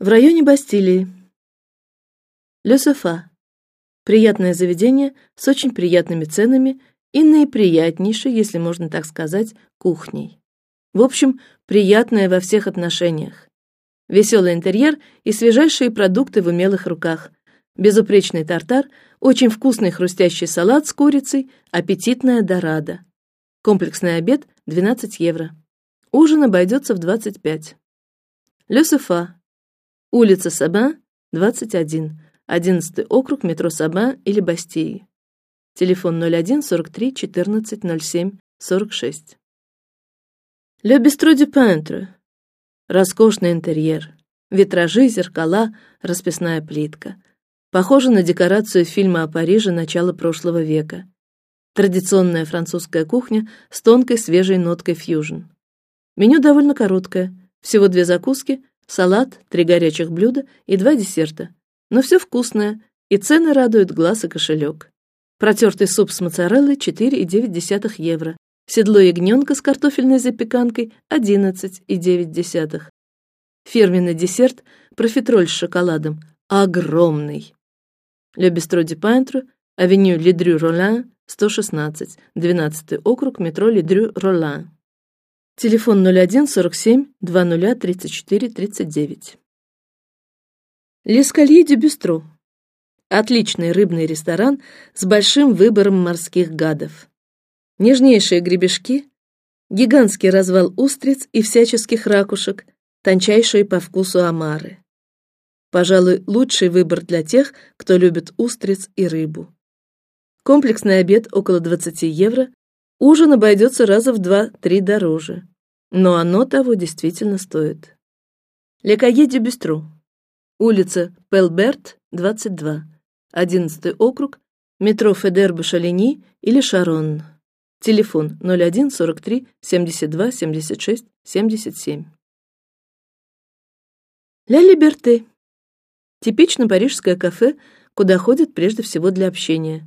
В районе Бастилии. Лесофа. Приятное заведение с очень приятными ценами и наиприятнейшей, если можно так сказать, кухней. В общем, приятное во всех отношениях. Веселый интерьер и свежайшие продукты в умелых руках. Безупречный тартар, очень вкусный хрустящий салат с курицей, аппетитная дорада. Комплексный обед 12 евро. Ужин обойдется в 25. Лесофа. Улица Саба, 21, 11 округ, метро Саба или Бастии. Телефон 01 43 14 07 46. Le Bistrot du Peintre. Роскошный интерьер, витражи, зеркала, расписная плитка. Похоже на декорацию фильма о Париже начала прошлого века. Традиционная французская кухня с тонкой свежей ноткой фьюжн. Меню довольно короткое, всего две закуски, салат, три горячих блюда и два десерта. Но все вкусное, и цены радуют глаз и кошелек. Протертый суп с моцареллой 4,9 евро. Седло ягненка с картофельной запеканкой 11,9. Фирменный десерт профитроль с шоколадом огромный. Le Bistrot du Peintre, авеню Ледрю Ролан, 116, 12 округ, метро Ледрю Ролан. Телефон 01 47 20 34 39. Лескалье де Бистро. Отличный рыбный ресторан с большим выбором морских гадов. Нежнейшие гребешки, гигантский развал устриц и всяческих ракушек, тончайшие по вкусу омары. Пожалуй, лучший выбор для тех, кто любит устриц и рыбу. Комплексный обед около 20 евро, Ужин обойдется раза в два-три дороже, но оно того действительно стоит. Лекае де Бистру, улица Пелберт, 22, 11 округ, метро Федербе Шалини или Шарон. Телефон 01 43 72 76 77. Ля Либерте. Типично парижское кафе, куда ходят прежде всего для общения.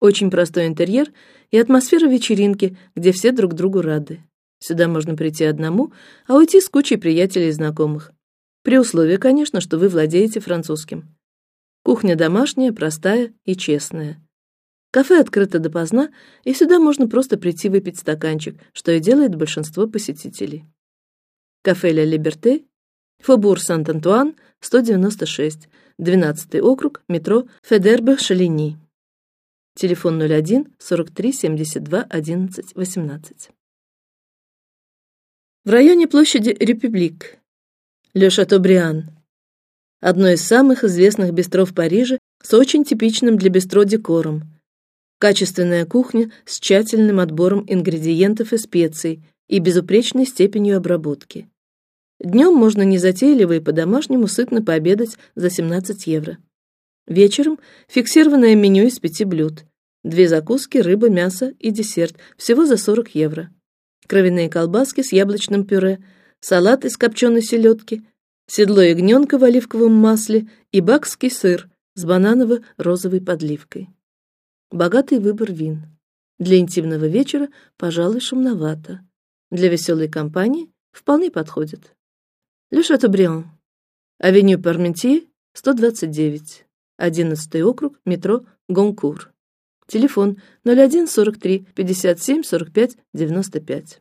Очень простой интерьер и атмосфера вечеринки, где все друг другу рады. Сюда можно прийти одному, а уйти с кучей приятелей и знакомых. При условии, конечно, что вы владеете французским. Кухня домашняя, простая и честная. Кафе открыто допоздна, и сюда можно просто прийти выпить стаканчик, что и делает большинство посетителей. Кафе Ля Либерте, Фобур Сант-Антуан, 196, 12 округ, метро Федербе Шалини. Телефон 01 43 72 11 18. В районе площади Републик, Ле Шатобриан, одно из самых известных бистро в Париже с очень типичным для бистро декором. Качественная кухня с тщательным отбором ингредиентов и специй и безупречной степенью обработки. Днем можно незатейливо и по-домашнему сытно пообедать за 17 евро. Вечером фиксированное меню из пяти блюд: Две закуски, рыба, мясо и десерт, всего за 40 евро. Кровяные колбаски с яблочным пюре, салат из копченой селедки, седло ягненка в оливковом масле и бакский сыр с бананово-розовой подливкой. Богатый выбор вин. Для интимного вечера, пожалуй, шумновато. Для веселой компании вполне подходит. Le Chateaubriand, авеню Парментье, 129, 11 округ, метро Гонкур. Телефон 01 43 57 45 95.